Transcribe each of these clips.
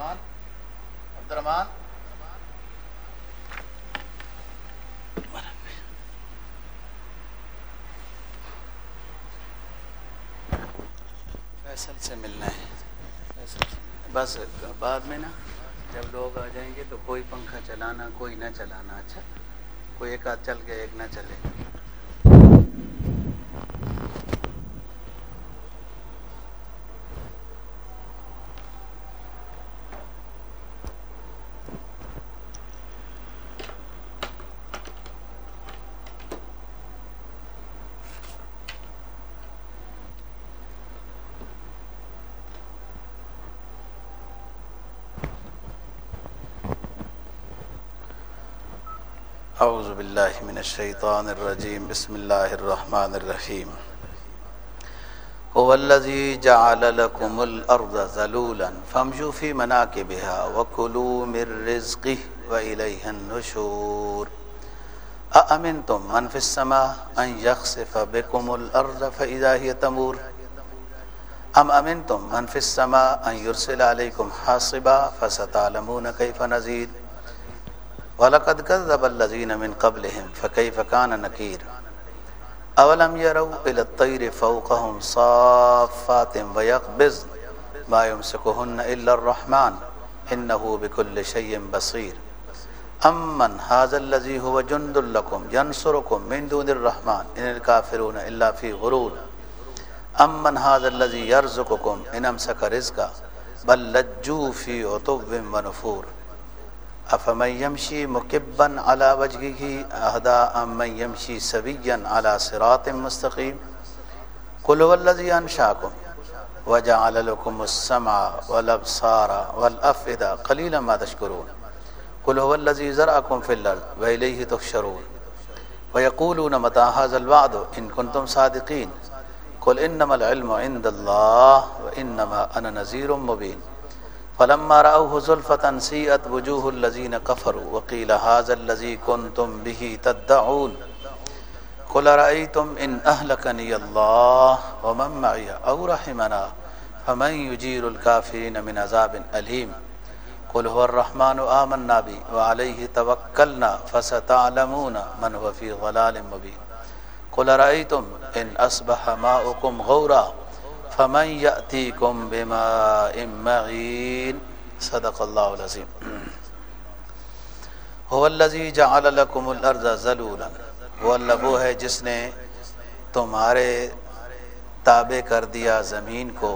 الرحمن عبد الرحمن فیصل سے ملنا ہے۔ بس، بعد میں نا، جب لوگ آ جائیں گے تو کوئی پنکھا چلانا، کوئی نہ چلانا اچھا؟ کوئی ایک آدھ چل گیا، ایک نہ چلے۔ گا أعوذ باللہ من الشیطان الرجیم بسم اللہ الرحمن الرحیم هو الذي جعل لكم الأرض ذلولا فامشوا في مناكبها وكلوا من رزقه وإليه النشور. أأمنتم من في السماء أن يخسف بكم الأرض فإذا هي تمور؟ أم أمنتم من في السماء أن يرسل عليكم حاصبا فستعلمون كيف نذير وَلَقَدْ كَذَّبَ الَّذِينَ مِنْ قَبْلِهِمْ فَكَيْفَ كَانَ نَكِيرٌ؟ أَوَلَمْ يَرَوْا إِلَى الطَّيْرِ فَوْقَهُمْ صَافَّاتٍ وَيَقْبِضْنَ مَا يُمْسِكُهُنَّ إِلَّا الرَّحْمَنُ إِنَّهُ بِكُلِّ شَيْءٍ بَصِيرٌ. أَمَّنْ هَذَا الَّذِي هُوَ جُنْدٌ لَكُمْ يَنْصُرُكُم مِّن دُونِ الرَّحْمَنِ إِنِ الْكَافِرُونَ إِلَّا فِي غُرُورٍ. أَمَّنْ هَذَا الَّذِي يَرْزُقُكُمْ إِنْ أَمْسَكَ رِزْقَهُ بَل لَّجُّوا فِي عُتُوٍّ وَنُفُورٍ. افمن يمشي مكبا على وجهه اهدى ام من يمشي سويا على صراط مستقيم؟ قل هو الذي انشاكم وجعل لكم السمع والابصار والافئده قليلا ما تشكرون. قل هو الذي زرعكم في الارض واليه تحشرون. ويقولون متى هذا الوعد؟ ان كنتم صادقين. قل انما العلم عند الله وانما انا نذير مبين. فلما رأوه زلفة سيئت وجوه الذين كفروا وقيل هذا الذي كنتم به تدعون. قل رأيتم إن أهلكني الله ومن معي أو رحمنا فمن يجير الكافرين من عذاب أليم. قل هو الرحمن آمنا بي وعليه توكلنا فستعلمون من هو في ضلال مبين. قل رأيتم إن أصبح ماؤكم غورا فمن يأتيكم بماء معين صدق الله العظيم هو الذي جعل لكم الارض ذلولا، وہ اللہ وہ ہے جس نے تمہارے تابع کر دیا زمین کو،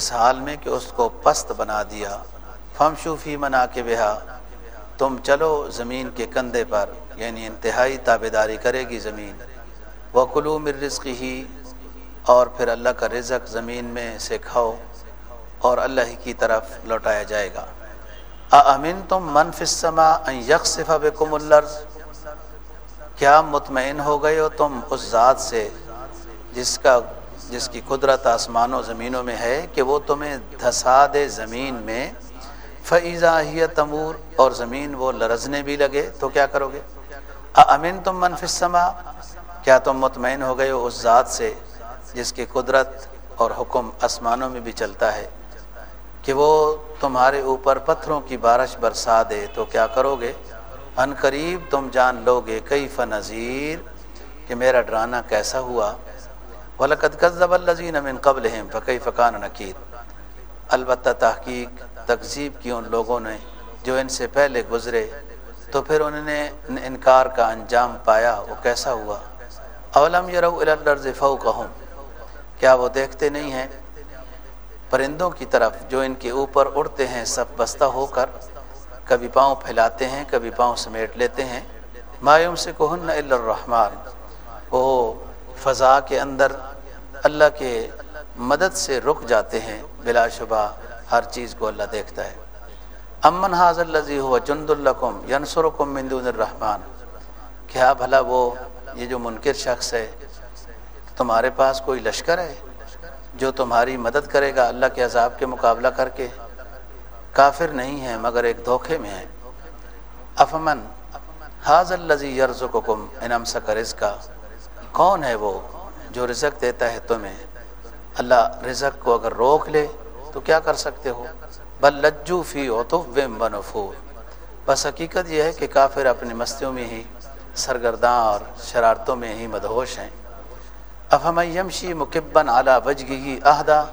اس حال میں کہ اس کو پست بنا دیا۔ فمشو فی منا کے بہا تم چلو زمین کے کندھے پر یعنی انتہائی تابے داری کرے گی زمین۔ وہ کلو مر رزق ہی اور پھر اللہ کا رزق زمین میں سے کھاؤ اور اللہ ہی کی طرف لوٹایا جائے گا۔ امین تم منف السما یکصف بکم الارض؟ کیا مطمئن ہو گئے ہو تم اس ذات سے جس کا جس کی قدرت آسمان و زمینوں میں ہے کہ وہ تمہیں دھسا دے زمین میں؟ فعیزہ ہی تمور اور زمین وہ لرزنے بھی لگے تو کیا کرو گے؟ امین تم منف السما کیا تم مطمئن ہو گئے ہو اس ذات سے جس کی قدرت اور حکم آسمانوں میں بھی چلتا ہے کہ وہ تمہارے اوپر پتھروں کی بارش برسا دے، تو کیا کرو گے؟ ان قریب تم جان لو گے کئی فنظیر کہ میرا ڈرانا کیسا ہوا؟ ولقد کذب الذین من قبلہم فقی فقان نکیر البتہ تحقیق، تکذیب کی ان لوگوں نے جو ان سے پہلے گزرے، تو پھر انہوں نے انکار کا انجام پایا، وہ کیسا ہوا؟ اولم یرو الارض فوقہم؟ کیا وہ دیکھتے نہیں ہیں؟ پرندوں کی طرف جو ان کے اوپر اڑتے ہیں، سب بستہ ہو کر کبھی پاؤں پھیلاتے ہیں، کبھی پاؤں سمیٹ لیتے ہیں۔ مایوم سے کوہن الرحمن۔ وہ فضا کے اندر اللہ کے مدد سے رک جاتے ہیں۔ بلا شبہ ہر چیز کو اللہ دیکھتا ہے۔ امن حاض الزی ہوا جند القم ینسرکم من دون الرحمن۔ کیا بھلا وہ یہ جو منکر شخص ہے تمہارے پاس کوئی لشکر ہے جو تمہاری مدد کرے گا اللہ کے عذاب کے مقابلہ کر کے؟ کافر نہیں ہے مگر ایک دھوکے میں ہے افمن حاض الزی یرز کو کم انم سکرز کا کون ہے وہ جو رزق دیتا ہے تمہیں؟ اللہ رزق کو اگر روک لے تو کیا کر سکتے ہو؟ بل لجو فی اوتف بس حقیقت یہ ہے کہ کافر اپنی مستیوں میں ہی، سرگرداں اور شرارتوں میں ہی مدہوش ہیں۔ افہم یمشی مکبن اعلیٰ وجگی عہدہ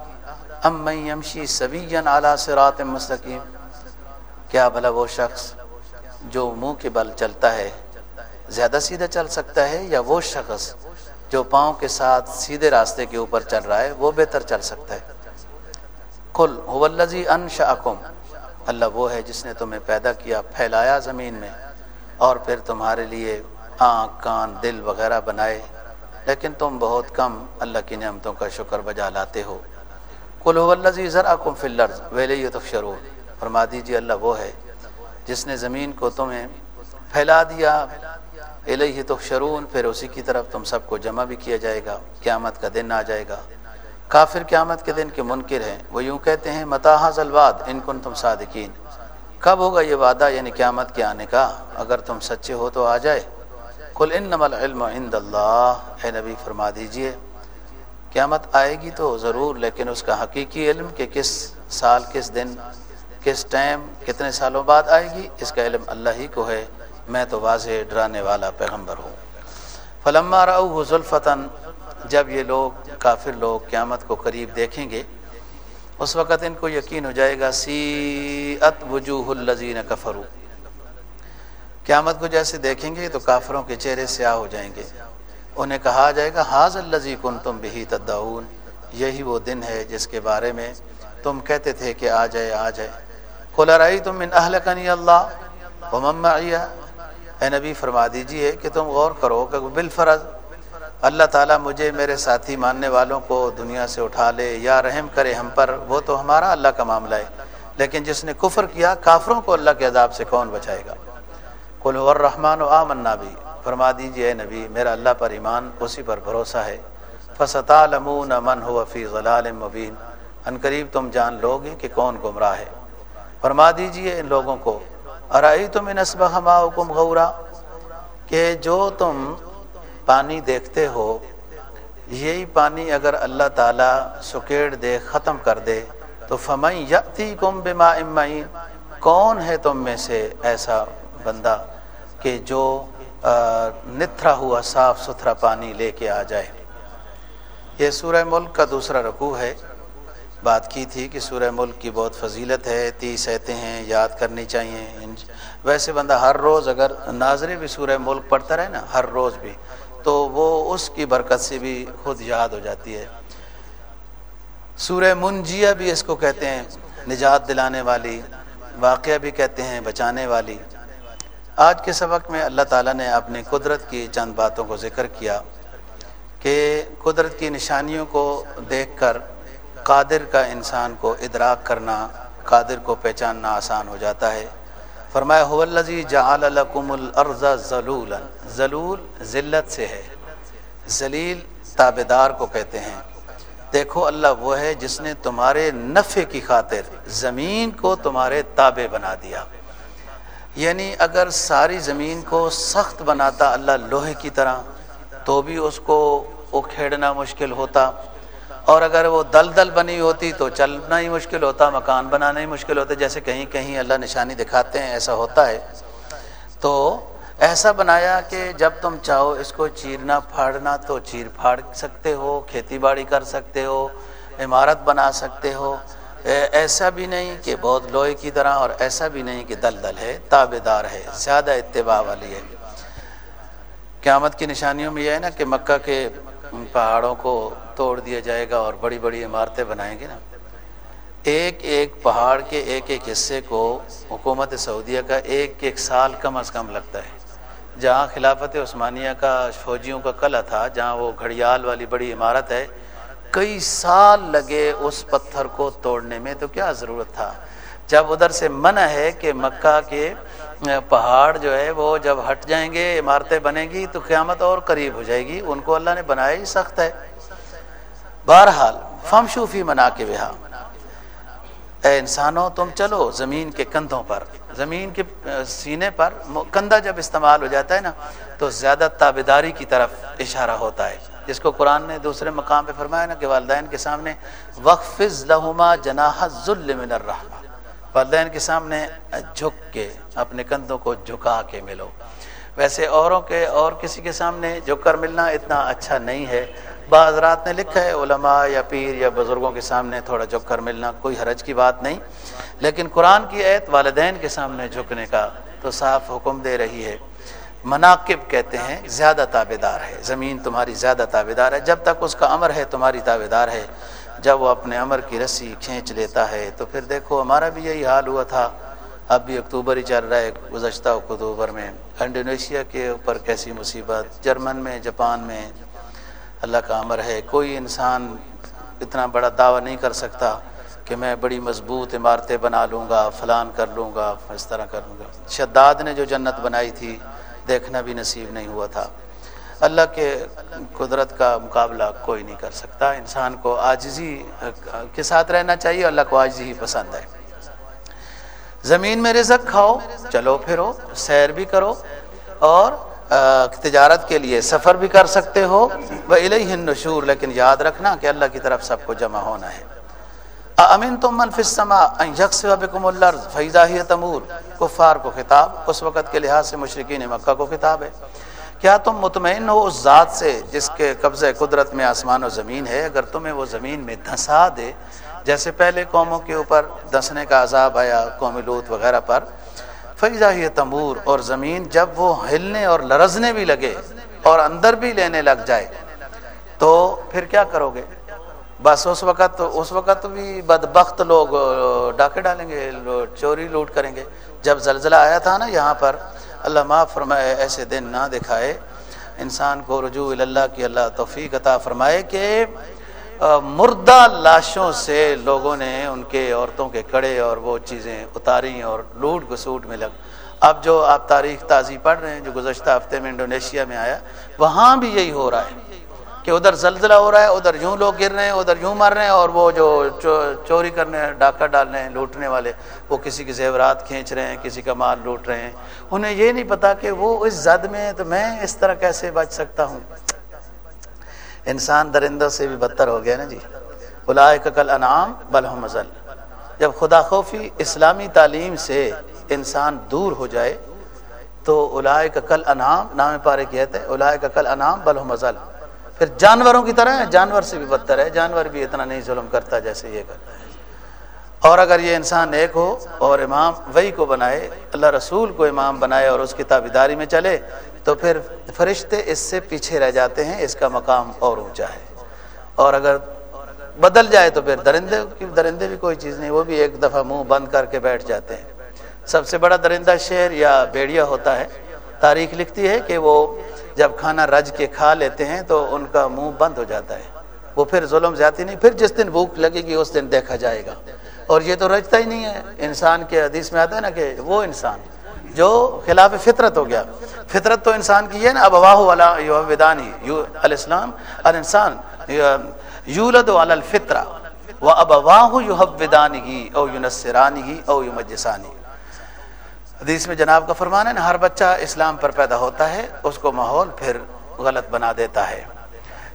ام یمشی سوین اعلیٰ سرات مستقیم۔ کیا بھلا وہ شخص جو منہ کے بل چلتا ہے، زیادہ سیدھا چل سکتا ہے، یا وہ شخص جو پاؤں کے ساتھ سیدھے راستے کے اوپر چل رہا ہے، وہ بہتر چل سکتا ہے۔ کل ہوزی ان اللہ وہ ہے جس نے تمہیں پیدا کیا، پھیلایا زمین میں، اور پھر تمہارے لیے آنکھ، کان، دل وغیرہ بنائے۔ لیکن تم بہت کم اللہ کی نعمتوں کا شکر بجا لاتے ہو۔ کل ہوزی ذرا کم فلرز ویلے یہ تو فرما دیجیے اللہ وہ ہے جس نے زمین کو تمہیں پھیلا دیا۔ الہی تحشرون، پھر اسی کی طرف تم سب کو جمع بھی کیا جائے گا۔ قیامت کا دن آ جائے گا۔ کافر قیامت کے دن کے منکر ہیں۔ وہ یوں کہتے ہیں متاحز الواد ان کن تم صادقین۔ کب ہوگا یہ وعدہ یعنی قیامت کے آنے کا؟ اگر تم سچے ہو تو آ جائے۔ کل ان نمل علم عند اللہ۔ اے نبی، فرما دیجیے، قیامت آئے گی تو ضرور، لیکن اس کا حقیقی علم کہ کس سال، کس دن، کس ٹائم، کتنے سالوں بعد آئے گی، اس کا علم اللہ ہی کو ہے۔ میں تو واضح ڈرانے والا پیغمبر ہوں۔ فلما رعو ذوالفتن جب یہ لوگ، کافر لوگ، قیامت کو قریب دیکھیں گے، اس وقت ان کو یقین ہو جائے گا سی ات وجوہ الزین کفرو قیامت کو جیسے دیکھیں گے تو کافروں کے چہرے سیاہ ہو جائیں گے۔ انہیں کہا جائے گا حاض الزی کن تم بہی تدعون یہی وہ دن ہے جس کے بارے میں تم کہتے تھے کہ آ جائے آ جائے۔ کھلا تم من اہل کنی اللہ اے نبی، فرما دیجیے کہ تم غور کرو کہ بالفرض اللہ تعالیٰ مجھے میرے ساتھی ماننے والوں کو دنیا سے اٹھا لے یا رحم کرے ہم پر، وہ تو ہمارا اللہ کا معاملہ ہے۔ لیکن جس نے کفر کیا، کافروں کو اللہ کے عذاب سے کون بچائے گا؟ کل الرحمٰن و آمنا بھی فرما دیجیے اے نبی، میرا اللہ پر ایمان اسی پر بھروسہ ہے۔ فستا لمون من ہو فی غلال مبین۔ ان قریب تم جان لو گے کہ کون گمراہ ہے۔ فرما دیجیے ان لوگوں کو ارائی تم انسب حکم غورا؟ کہ جو تم پانی دیکھتے ہو، یہی پانی اگر اللہ تعالیٰ سکیڑ دے، ختم کر دے، تو فمئی یتی کم بما امعین کون ہے تم میں سے ایسا بندہ؟ کہ جو نتھرا ہوا صاف ستھرا پانی لے کے آ جائے۔ یہ سورہ ملک کا دوسرا رکوع ہے۔ بات کی تھی کہ سورہ ملک کی بہت فضیلت ہے، تیس ایتے ہیں، یاد کرنی چاہیے۔ ویسے بندہ ہر روز اگر ناظرے بھی سورہ ملک پڑھتا رہے نا، ہر روز بھی، تو وہ اس کی برکت سے بھی خود یاد ہو جاتی ہے۔ سورہ منجیہ بھی اس کو کہتے ہیں، نجات دلانے والی، واقعہ بھی کہتے ہیں، بچانے والی۔ آج کے سبق میں اللہ تعالیٰ نے اپنی قدرت کی چند باتوں کو ذکر کیا کہ قدرت کی نشانیوں کو دیکھ کر قادر کا انسان کو ادراک کرنا، قادر کو پہچاننا آسان ہو جاتا ہے۔ فرمایا الزی جعل لکم الارض ذلولا ذلول ذلت سے ہے۔ ذلیل تابے دار کو کہتے ہیں۔ دیکھو، اللہ وہ ہے جس نے تمہارے نفع کی خاطر زمین کو تمہارے تابع بنا دیا۔ یعنی اگر ساری زمین کو سخت بناتا اللہ لوہے کی طرح، تو بھی اس کو اکھیڑنا مشکل ہوتا۔ اور اگر وہ دل دل بنی ہوتی، تو چلنا ہی مشکل ہوتا، مکان بنانا ہی مشکل ہوتا۔ جیسے کہیں کہیں اللہ نشانی دکھاتے ہیں، ایسا ہوتا ہے۔ تو ایسا بنایا کہ جب تم چاہو اس کو چیرنا، پھاڑنا، تو چیر پھاڑ سکتے ہو، کھیتی باڑی کر سکتے ہو، عمارت بنا سکتے ہو۔ ایسا بھی نہیں کہ بہت لوہے کی طرح اور ایسا بھی نہیں کہ دل دل ہے تابے دار ہے، زیادہ اتباع والی ہے۔ قیامت کی نشانیوں میں یہ ہے نا کہ مکہ کے پہاڑوں کو توڑ دیا جائے گا اور بڑی بڑی عمارتیں بنائیں گے نا۔ ایک ایک پہاڑ کے ایک ایک حصے کو حکومت سعودیہ کا ایک ایک سال کم از کم لگتا ہے۔ جہاں خلافت عثمانیہ کا، فوجیوں کا قلعہ تھا، جہاں وہ گھڑیال والی بڑی عمارت ہے کئی سال لگے اس پتھر کو توڑنے میں، تو کیا ضرورت تھا؟ جب ادھر سے منع ہے کہ مکہ کے پہاڑ جو ہے وہ جب ہٹ جائیں گے، عمارتیں بنیں گی، تو قیامت اور قریب ہو جائے گی۔ ان کو اللہ نے بنایا ہی سخت ہے۔ بہرحال فم شوفی منا کے بہا اے انسانوں، تم چلو زمین کے کندھوں پر۔ زمین کے سینے پر، کندھا جب استعمال ہو جاتا ہے نا، تو زیادہ تابیداری کی طرف اشارہ ہوتا ہے۔ جس کو قرآن نے دوسرے مقام پہ فرمایا نا کہ والدین کے سامنے وقف لہما جناح ذل من الرحمہ والدین کے سامنے جھک کے اپنے کندھوں کو جھکا کے ملو۔ ویسے اوروں کے اور کسی کے سامنے جو کر ملنا اتنا اچھا نہیں ہے۔ بعض رات نے لکھا ہے، علماء یا پیر یا بزرگوں کے سامنے تھوڑا جھک کر ملنا کوئی حرج کی بات نہیں۔ لیکن قرآن کی عید والدین کے سامنے جھکنے کا تو صاف حکم دے رہی ہے۔ مناقب کہتے ہیں، زیادہ تابے دار ہے۔ زمین تمہاری زیادہ تابے دار ہے۔ جب تک اس کا امر ہے، تمہاری تابے دار ہے۔ جب وہ اپنے امر کی رسی کھینچ لیتا ہے، تو پھر دیکھو، ہمارا بھی یہی حال ہوا تھا۔ اب بھی اکتوبر ہی چل رہا ہے، گزشتہ اکتوبر میں۔ انڈونیشیا کے اوپر کیسی مصیبت، جرمن میں، جاپان میں۔ اللہ کا امر ہے۔ کوئی انسان اتنا بڑا دعویٰ نہیں کر سکتا کہ میں بڑی مضبوط عمارتیں بنا لوں گا، فلان کر لوں گا، اس طرح کر لوں گا۔ شداد نے جو جنت بنائی تھی دیکھنا بھی نصیب نہیں ہوا تھا۔ اللہ کے قدرت کا مقابلہ کوئی نہیں کر سکتا۔ انسان کو آجزی کے ساتھ رہنا چاہیے، اللہ کو آجزی ہی پسند ہے۔ زمین میں رزق کھاؤ، چلو پھرو، سیر بھی کرو اور تجارت کے لیے سفر بھی کر سکتے ہو۔ وہ الہ لیکن یاد رکھنا کہ اللہ کی طرف سب کو جمع ہونا ہے۔ امین تم منفسما یکس فیضا ہی تمور؟ کفار کو خطاب، اس وقت کے لحاظ سے مشرقین مکہ کو خطاب ہے۔ کیا تم مطمئن ہو اس ذات سے جس کے قبضہ قدرت میں آسمان و زمین ہے؟ اگر تمہیں وہ زمین میں دھنسا دے، جیسے پہلے قوموں کے اوپر دھنسنے کا عذاب آیا، قوم لوت وغیرہ پر فیضا ہی تمور اور زمین جب وہ ہلنے اور لرزنے بھی لگے اور اندر بھی لینے لگ جائے، تو پھر کیا کرو گے؟ بس اس وقت اس وقت بھی بدبخت لوگ ڈاکے ڈالیں گے چوری لوٹ کریں گے۔ جب زلزلہ آیا تھا نا یہاں پر، اللہ معاف فرمائے، ایسے دن نہ دکھائے۔ انسان کو رجوع اللہ کی اللہ توفیق عطا فرمائے کہ مردہ لاشوں سے لوگوں نے ان کے عورتوں کے کڑے اور وہ چیزیں اتاری اور لوٹ گسوٹ میں لگ۔ اب جو آپ تاریخ تازی پڑھ رہے ہیں، جو گزشتہ ہفتے میں انڈونیشیا میں آیا، وہاں بھی یہی ہو رہا ہے۔ کہ ادھر زلزلہ ہو رہا ہے، ادھر یوں لوگ گر رہے ہیں، ادھر یوں مر رہے ہیں اور وہ جو چوری کرنے، ڈاکہ ڈال رہے ہیں لوٹنے والے، وہ کسی کے زیورات کھینچ رہے ہیں، کسی کا مال لوٹ رہے ہیں۔ انہیں یہ نہیں پتا کہ وہ اس زد میں ہے تو میں اس طرح کیسے بچ سکتا ہوں؟ انسان درندوں سے بھی بدتر ہو گیا نا جی۔ بلائے کل انعام بلحم ازل۔ جب خدا خوفی اسلامی تعلیم سے انسان دور ہو جائے تو الائے کل انعام، نام پارے کہتے ہیں الائے کل انعام بلحم ازل۔ پھر جانوروں کی طرح ہے، جانور سے بھی بدتر ہے۔ جانور بھی اتنا نہیں ظلم کرتا جیسے یہ کرتا ہے۔ اور اگر یہ انسان ایک ہو اور امام وہی کو بنائے، اللہ رسول کو امام بنائے اور اس کی تابیداری میں چلے، تو پھر فرشتے اس سے پیچھے رہ جاتے ہیں، اس کا مقام اور اونچا ہے۔ اور اگر بدل جائے تو پھر درندے کی، درندے بھی کوئی چیز نہیں، وہ بھی ایک دفعہ منہ بند کر کے بیٹھ جاتے ہیں۔ سب سے بڑا درندہ شیر یا بیڑیا ہوتا ہے، تاریخ لکھتی ہے کہ وہ جب کھانا رج کے کھا لیتے ہیں تو ان کا منہ بند ہو جاتا ہے۔ وہ پھر ظلم زیادتی نہیں، پھر جس دن بھوک لگے گی اس دن دیکھا جائے گا۔ اور یہ تو رجتا ہی نہیں ہے۔ انسان کے حدیث میں آتا ہے نا کہ وہ انسان جو خلاف فطرت ہو گیا۔ فطرت تو انسان کی ہے نا، اب واہ والا ودانی الاسلام الانسان یولد علی الفطرہ۔ و اب واہ ودانی او یونسرانی او یو مجسانی حدیث میں جناب کا فرمان ہے نا ہر بچہ اسلام پر پیدا ہوتا ہے، اس کو ماحول پھر غلط بنا دیتا ہے۔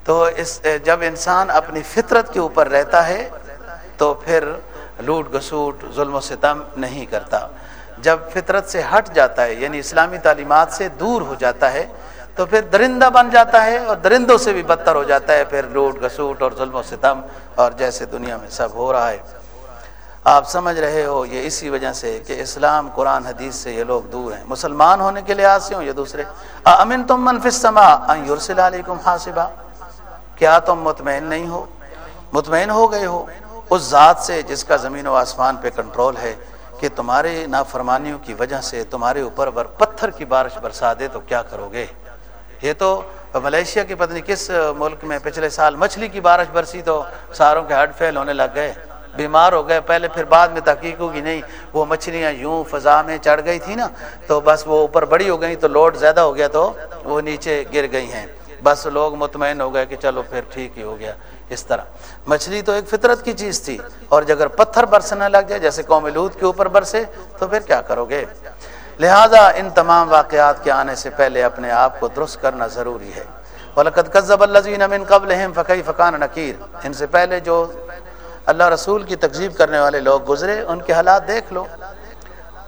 تو اس، جب انسان اپنی فطرت کے اوپر رہتا ہے، تو پھر لوٹ گسوٹ ظلم و ستم نہیں کرتا۔ جب فطرت سے ہٹ جاتا ہے یعنی اسلامی تعلیمات سے دور ہو جاتا ہے، تو پھر درندہ بن جاتا ہے اور درندوں سے بھی بدتر ہو جاتا ہے۔ پھر لوٹ گسوٹ اور ظلم و ستم اور جیسے دنیا میں سب ہو رہا ہے۔ آپ سمجھ رہے ہو، یہ اسی وجہ سے کہ اسلام، قرآن، حدیث سے یہ لوگ دور ہیں۔ مسلمان ہونے کے لحاظ سے ہوں یہ دوسرے؟ امن تم منفسما یورسل علیکم حاصبہ کیا تم مطمئن نہیں ہو؟ مطمئن ہو گئے ہو۔ اس ذات سے جس کا زمین و آسمان پہ کنٹرول ہے کہ تمہارے نافرمانیوں کی وجہ سے تمہارے اوپر اگر پتھر کی بارش برسا دے تو کیا کرو گے؟ یہ تو ملیشیا کی پتنی کس ملک میں پچھلے سال مچھلی کی بارش برسی تو ساروں کے ہڈ فیل ہونے لگ گئے۔ بیمار ہو گئے، پہلے پھر بعد میں تحقیق ہوگی، نہیں، وہ مچھلیاں یوں فضا میں چڑھ گئی تھی نا، تو بس وہ اوپر بڑی ہو گئی تو لوڈ زیادہ ہو گیا تو وہ نیچے گر گئی ہیں۔ بس لوگ مطمئن ہو گئے کہ چلو پھر ٹھیک ہی ہو گیا اس طرح۔ مچھلی تو ایک فطرت کی چیز تھی، اور اگر پتھر برسنے لگ جائے، جیسے قوم لوت کے اوپر برسے، تو پھر کیا کرو گے؟ لہذا ان تمام واقعات کے آنے سے پہلے اپنے آپ کو درست کرنا ضروری ہے۔ وَلَقَدْ قَذَّبَ الَّذِينَ مِن قَبْلِهِمْ فَكَيْفَ كَانَ نَكِيرٌ۔ ان سے پہلے جو اللہ رسول کی تکذیب کرنے والے لوگ گزرے، ان کے حالات دیکھ لو۔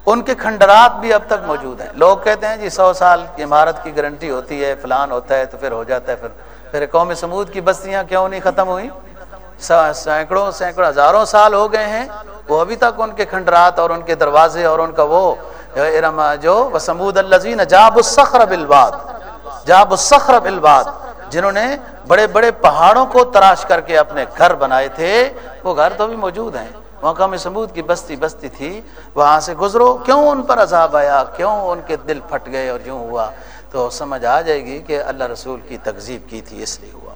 ان کے کھنڈرات بھی اب تک موجود ہیں۔ لوگ کہتے ہیں جی سو سال کی عمارت کی گارنٹی ہوتی ہے، فلان ہوتا ہے تو پھر ہو جاتا ہے، پھر پھر قوم سمود کی بستیاں کیوں نہیں ختم ہوئی سینکڑوں سینکڑوں، ہزاروں سال ہو گئے ہیں، وہ ابھی تک ان کے کھنڈرات اور ان کے دروازے اور ان کا وہ، جو سمود الزین جاب الصخر بالباد جاب الصخر بالباد جنہوں نے بڑے بڑے پہاڑوں کو تراش کر کے اپنے گھر بنائے تھے، وہ گھر تو بھی موجود ہیں۔ موقع سمود کی بستی بستی تھی۔ وہاں سے گزرو، کیوں ان پر عذاب آیا؟ کیوں ان کے دل پھٹ گئے اور یوں ہوا؟ تو سمجھ آ جائے گی کہ اللہ رسول کی تکذیب کی تھی، اس لیے ہوا۔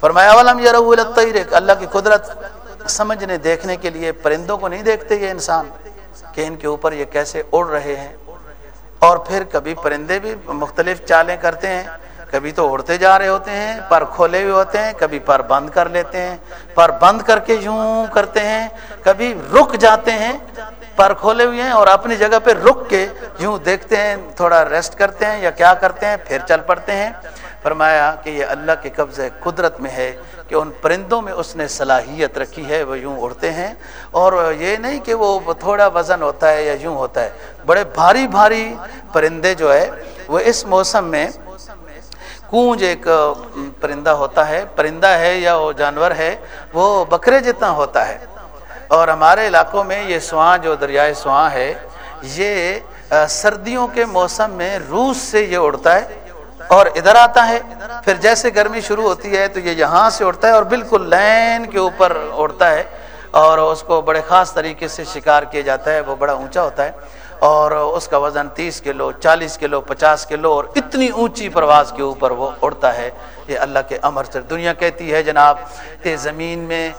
فرمایا والم یا ولم اللہ کی قدرت سمجھنے، دیکھنے کے لیے پرندوں کو نہیں دیکھتے یہ انسان کہ ان کے اوپر یہ کیسے اڑ رہے ہیں۔ اور پھر کبھی پرندے بھی مختلف چالیں کرتے ہیں۔ کبھی تو اڑتے جا رہے ہوتے ہیں، پر کھولے ہوئے ہوتے ہیں، کبھی پر بند کر لیتے ہیں، پر بند کر کے یوں کرتے ہیں، کبھی رک جاتے ہیں، پر کھولے ہوئے ہیں اور اپنی جگہ پہ رک کے یوں دیکھتے ہیں، تھوڑا ریسٹ کرتے ہیں یا کیا کرتے ہیں، پھر چل پڑتے ہیں۔ فرمایا کہ یہ اللہ کے قبضے قدرت میں ہے کہ ان پرندوں میں اس نے صلاحیت رکھی ہے، وہ یوں اڑتے ہیں۔ اور یہ نہیں کہ وہ تھوڑا وزن ہوتا ہے یا یوں ہوتا ہے۔ بڑے بھاری بھاری پرندے جو ہے، وہ اس موسم میں کونج ایک پرندہ ہوتا ہے، پرندہ ہے یا وہ جانور ہے، وہ بکرے جتنا ہوتا ہے۔ اور ہمارے علاقوں میں یہ سواں جو دریائے سواں ہے، یہ سردیوں کے موسم میں روس سے یہ اڑتا ہے اور ادھر آتا ہے۔ پھر جیسے گرمی شروع ہوتی ہے تو یہ یہاں سے اڑتا ہے اور بالکل لین کے اوپر اڑتا ہے اور اس کو بڑے خاص طریقے سے شکار کیا جاتا ہے، وہ بڑا اونچا ہوتا ہے۔ اور اس کا وزن تیس کلو، چالیس کلو، پچاس کلو اور اتنی اونچی پرواز کے اوپر وہ اڑتا ہے۔ یہ اللہ کے امر سے دنیا کہتی ہے، جناب، کہ زمین میں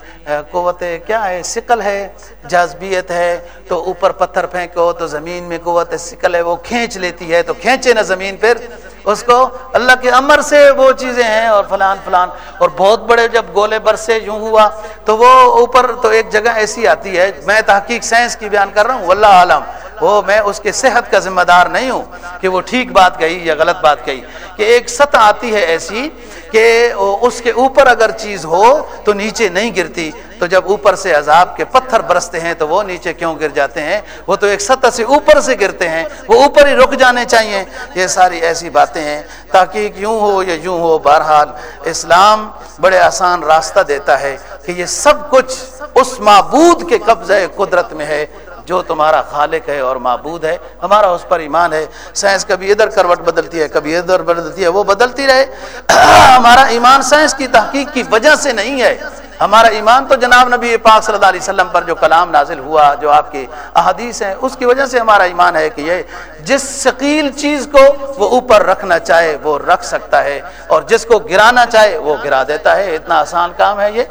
قوت کیا ہے؟ سکل ہے جذبیت ہے۔ تو اوپر پتھر پھینکو، تو زمین میں قوت سکل ہے، وہ کھینچ لیتی ہے، تو کھینچے نا زمین پھر۔ اس کو اللہ کے امر سے وہ چیزیں ہیں اور فلان فلان۔ اور بہت بڑے جب گولے برسے، یوں ہوا، تو وہ اوپر تو ایک جگہ ایسی آتی ہے۔ میں تحقیق سائنس کی بیان کر رہا ہوں اللہ عالم۔ وہ میں اس کے صحت کا ذمہ دار نہیں ہوں کہ وہ ٹھیک بات کہی یا غلط بات کہی کہ ایک سطح آتی ہے ایسی کہ اس کے اوپر اگر چیز ہو تو نیچے نہیں گرتی تو جب اوپر سے عذاب کے پتھر برستے ہیں تو وہ نیچے کیوں گر جاتے ہیں وہ تو ایک سطح سے اوپر سے گرتے ہیں وہ اوپر ہی رک جانے چاہیے یہ ساری ایسی باتیں ہیں تاکہ یوں ہو یا یوں ہو بہرحال اسلام بڑے آسان راستہ دیتا ہے کہ یہ سب کچھ اس معبود کے قبضے قدرت میں ہے جو تمہارا خالق ہے اور معبود ہے، ہمارا اس پر ایمان ہے۔ سائنس کبھی ادھر کروٹ بدلتی ہے، کبھی ادھر بدلتی ہے، وہ بدلتی رہے۔ ہمارا ایمان سائنس کی تحقیق کی وجہ سے نہیں ہے۔ ہمارا ایمان تو جناب نبی پاک صلی اللہ علیہ وسلم پر جو کلام نازل ہوا، جو آپ کی احادیث ہیں، اس کی وجہ سے ہمارا ایمان ہے کہ یہ جس ثقیل چیز کو وہ اوپر رکھنا چاہے، وہ رکھ سکتا ہے۔ اور جس کو گرانا چاہے، وہ گرا دیتا ہے۔ اتنا آسان کام ہے یہ۔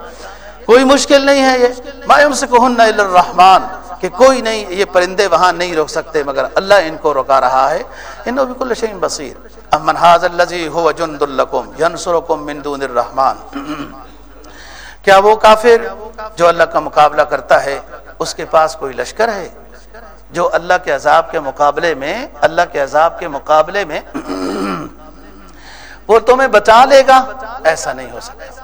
کوئی مشکل نہیں ہے یہ۔ مایوم سے کہن الرحمان کہ کوئی نہیں، یہ پرندے وہاں نہیں روک سکتے، مگر اللہ ان کو روکا رہا ہے۔ ان بکل شعین بصیر۔ امن حاض الزی ہو جند القم ینسرکم من دون الرحمان کیا وہ کافر جو اللہ کا مقابلہ کرتا ہے، اس کے پاس کوئی لشکر ہے؟ جو اللہ کے عذاب کے مقابلے میں، اللہ کے عذاب کے مقابلے میں، وہ تمہیں بچا لے گا؟ ایسا نہیں ہو سکتا۔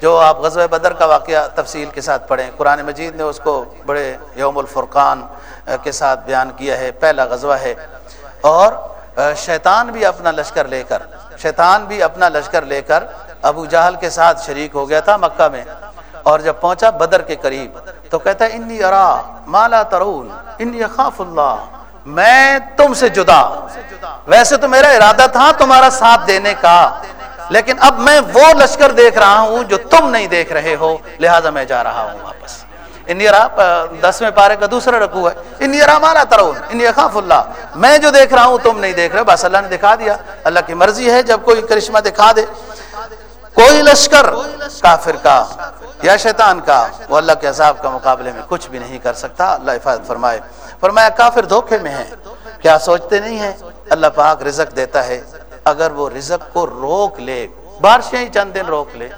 جو آپ غزوہ بدر کا واقعہ تفصیل کے ساتھ پڑھیں۔ قرآن مجید نے اس کو بڑے یوم الفرقان کے ساتھ بیان کیا ہے۔ پہلا غزوہ ہے۔ اور شیطان بھی اپنا لشکر لے کر، شیطان بھی اپنا لشکر لے کر ابو جہل کے ساتھ شریک ہو گیا تھا مکہ میں۔ اور جب پہنچا بدر کے قریب، تو کہتا ہے، انی ارا مالا ترون، انی خاف اللہ، میں تم سے جدا۔ ویسے تو میرا ارادہ تھا تمہارا ساتھ دینے کا۔ لیکن اب میں وہ لشکر دیکھ رہا ہوں جو تم نہیں دیکھ رہے ہو، لہذا میں جا رہا ہوں واپس۔ دسویں پارے کا دوسرا رکو ہے۔ انیرا مالا خاف اللہ میں جو دیکھ رہا ہوں، تم نہیں دیکھ رہے، بس اللہ نے دکھا دیا۔ اللہ کی مرضی ہے، جب کوئی کرشمہ دکھا دے۔ کوئی لشکر کافر کا یا شیطان کا، وہ اللہ کے عذاب کا مقابلے میں کچھ بھی نہیں کر سکتا۔ اللہ حفاظت فرمائے۔ فرمایا، کافر دھوکے میں ہے کیا سوچتے نہیں ہیں؟ اللہ پاک رزق دیتا ہے۔ اگر وہ رزق کو روک لے، بارشیں ہی چند دن روک لے،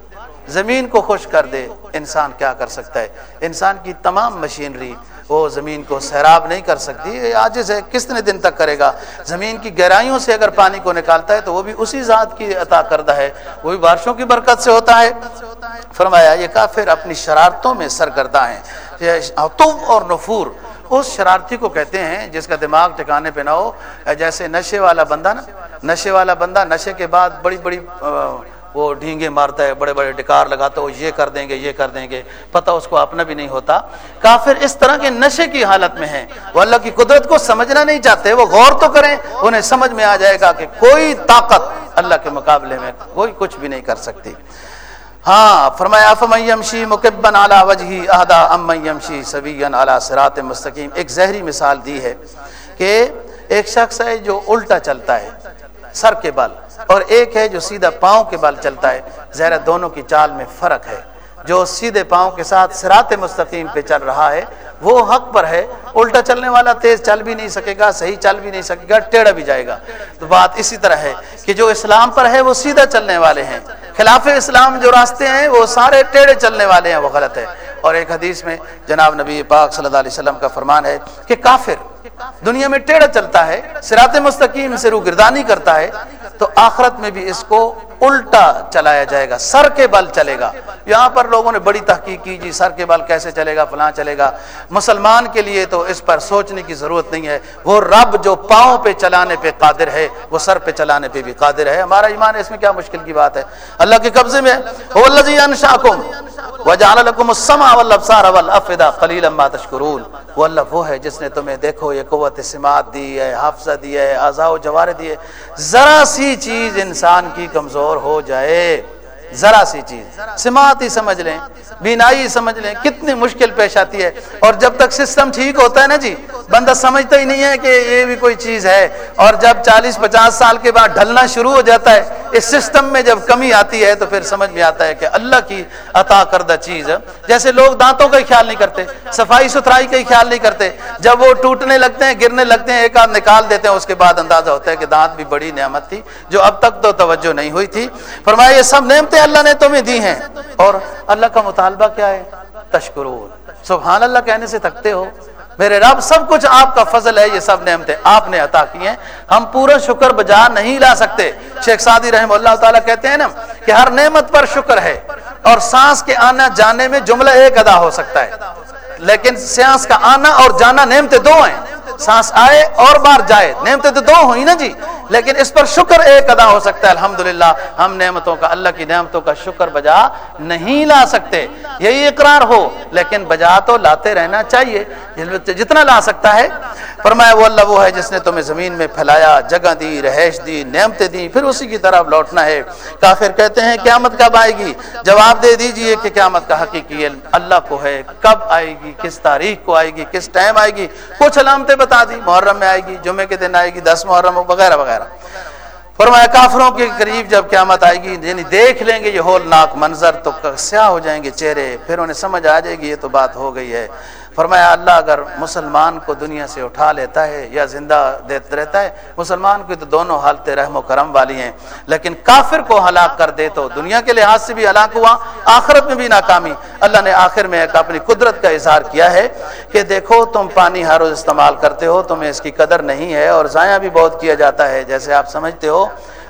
زمین کو خوش کر دے، انسان کیا کر سکتا ہے؟ انسان کی تمام مشینری وہ زمین کو سیراب نہیں کر سکتی آجز ہے، کتنے دن تک کرے گا؟ زمین کی گہرائیوں سے اگر پانی کو نکالتا ہے تو وہ بھی اسی ذات کی عطا کردہ ہے، وہ بھی بارشوں کی برکت سے ہوتا ہے۔ فرمایا، یہ کافر اپنی شرارتوں میں سرگردہ ہیں۔ تم اور نفور اس شرارتی کو کہتے ہیں جس کا دماغ ٹکانے پہ نہ ہو، جیسے نشے والا بندہ نا، نشے والا بندہ نشے کے بعد بڑی بڑی وہ ڈھینگے مارتا ہے، بڑے بڑے ڈکار لگاتا ہے، وہ یہ کر دیں گے، یہ کر دیں گے، پتہ اس کو اپنا بھی نہیں ہوتا۔ کافر اس طرح کے نشے کی حالت میں ہیں۔ وہ اللہ کی قدرت کو سمجھنا نہیں چاہتے، وہ غور تو کریں، انہیں سمجھ میں آ جائے گا کہ کوئی طاقت اللہ کے مقابلے میں کوئی کچھ بھی نہیں کر سکتی۔ ہاں فرمایا فمیمشی مکبن اعلی وجہی اہدا امیمشی سویین اعلی صراط مستقیم ایک زہری مثال دی ہے کہ ایک شخص ہے جو الٹا چلتا ہے، سر کے بل، اور ایک ہے جو سیدھا پاؤں کے بل چلتا ہے۔ زہرا دونوں کی چال میں فرق ہے۔ جو سیدھے پاؤں کے ساتھ سرات مستقیم پہ چل رہا ہے، وہ حق پر ہے۔ الٹا چلنے والا تیز چل بھی نہیں سکے گا، صحیح چل بھی نہیں سکے گا، ٹیڑھا بھی جائے گا۔ تو بات اسی طرح ہے کہ جو اسلام پر ہے، وہ سیدھا چلنے والے ہیں۔ خلاف اسلام جو راستے ہیں وہ سارے ٹیڑھے چلنے والے ہیں، وہ غلط ہے۔ اور ایک حدیث میں جناب نبی پاک صلی اللہ علیہ وسلم کا فرمان ہے کہ کافر دنیا میں ٹیڑھا چلتا ہے سرات مستقیم سے روگردانی کرتا ہے، تو آخرت میں بھی اس کو الٹا چلایا جائے گا، سر کے بل چلے گا۔ یہاں پر لوگوں نے بڑی تحقیق کی جی سر کے بل کیسے چلے گا، فلاں چلے گا۔ مسلمان کے لیے تو اس پر سوچنے کی ضرورت نہیں ہے۔ وہ رب جو پاؤں پہ چلانے پہ قادر ہے، وہ سر پہ چلانے پہ بھی قادر ہے۔ ہمارا ایمان ہے، اس میں کیا مشکل کی بات ہے؟ اللہ کے قبضے میں وہ اللہ وہ ہے جس نے تمہیں دیکھو، یہ قوت سماعت دی ہے، حافظہ دی ہے، اعضاء و جوارے دیے ذرا سی چیز انسان کی کمزور ہو جائے۔ ذرا سی چیز۔ سماعت ہی سمجھ لیں، بینائی سمجھ لیں، کتنی مشکل پیش آتی ہے۔ اور جب تک سسٹم ٹھیک ہوتا ہے نا جی بندہ سمجھتا ہی نہیں ہے کہ یہ بھی کوئی چیز ہے۔ اور جب چالیس پچاس سال کے بعد ڈھلنا شروع ہو جاتا ہے، اس سسٹم میں جب کمی آتی ہے تو پھر سمجھ میں آتا ہے کہ اللہ کی عطا کردہ چیز جیسے لوگ دانتوں کا خیال نہیں کرتے، صفائی ستھرائی کا خیال نہیں کرتے۔ جب وہ ٹوٹنے لگتے ہیں، گرنے لگتے ہیں، ایک آدھ نکال دیتے ہیں، اس کے بعد اندازہ ہوتا ہے کہ دانت بھی بڑی نعمت تھی، جو اب تک تو توجہ نہیں ہوئی تھی۔ فرمایا، یہ سب نعمتیں اللہ نے تمہیں دی ہیں۔ اور اللہ کا مطالبہ کیا ہے؟ تشکرون۔ سبحان اللہ کہنے سے تھکتے ہو۔ میرے رب، سب کچھ آپ کا فضل ہے، یہ سب نعمتیں آپ نے عطا کی ہیں۔ ہم پورا شکر بجا نہیں لا سکتے۔ شیخ سعدی رحم اللہ تعالیٰ کہتے ہیں نا کہ ہر نعمت پر شکر ہے اور سانس کے آنا جانے میں جملہ ایک ادا ہو سکتا ہے۔ لیکن سانس کا آنا اور جانا نعمتیں دو ہیں۔ سانس آئے اور بار جائے۔ نعمتیں تو دو ہوئی نا جی لیکن اس پر شکر ایک ادا ہو سکتا ہے۔ الحمدللہ، ہم نعمتوں کا، اللہ کی نعمتوں کا شکر بجا نہیں لا سکتے۔ یہی اقرار ہو، لیکن بجا تو لاتے رہنا چاہیے۔ جتنا لا سکتا ہے۔ فرمایا، وہ اللہ وہ ہے جس نے تمہیں زمین میں پھیلایا، جگہ دی، رہائش دی، نعمتیں دی پھر اسی کی طرف لوٹنا ہے۔ کافر کہتے ہیں، قیامت کب آئے گی؟ جواب دے دیجیے کہ قیامت کا حقیقی اللہ کو ہے۔ کب آئے گی؟ کس تاریخ کو آئے گی؟ کس ٹائم آئے گی؟ کچھ علامتیں بتا بتا دی، محرم میں آئے گی، جمعے کے دن آئے گی، دس محرم وغیرہ وغیرہ۔ فرمایا، کافروں کے قریب جب قیامت آئے گی یعنی دیکھ لیں گے یہ ہولناک منظر، تو سیاہ ہو جائیں گے چہرے، پھر انہیں سمجھ آ جائے گی، یہ تو بات ہو گئی ہے۔ فرمایا، اللہ اگر مسلمان کو دنیا سے اٹھا لیتا ہے یا زندہ دیتا رہتا ہے، مسلمان کی تو دونوں حالتیں رحم و کرم والی ہیں، لیکن کافر کو ہلاک کر دے تو دنیا کے لحاظ سے بھی ہلاک ہوا، آخرت میں بھی ناکامی۔ اللہ نے آخر میں ایک اپنی قدرت کا اظہار کیا ہے کہ دیکھو، تم پانی ہر روز استعمال کرتے ہو، تمہیں اس کی قدر نہیں ہے اور ضائع بھی بہت کیا جاتا ہے، جیسے آپ سمجھتے ہو۔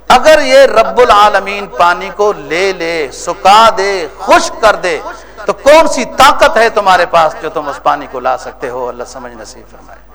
اگر یہ رب العالمین پانی کو لے لے، سکا دے، خشک کر دے تو کون سی طاقت ہے تمہارے پاس جو تم اس پانی کو لا سکتے ہو؟ اللہ سمجھ نصیب فرمائے۔